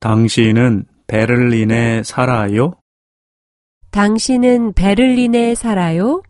당신은 베를린에 살아요? 당신은 베를린에 살아요?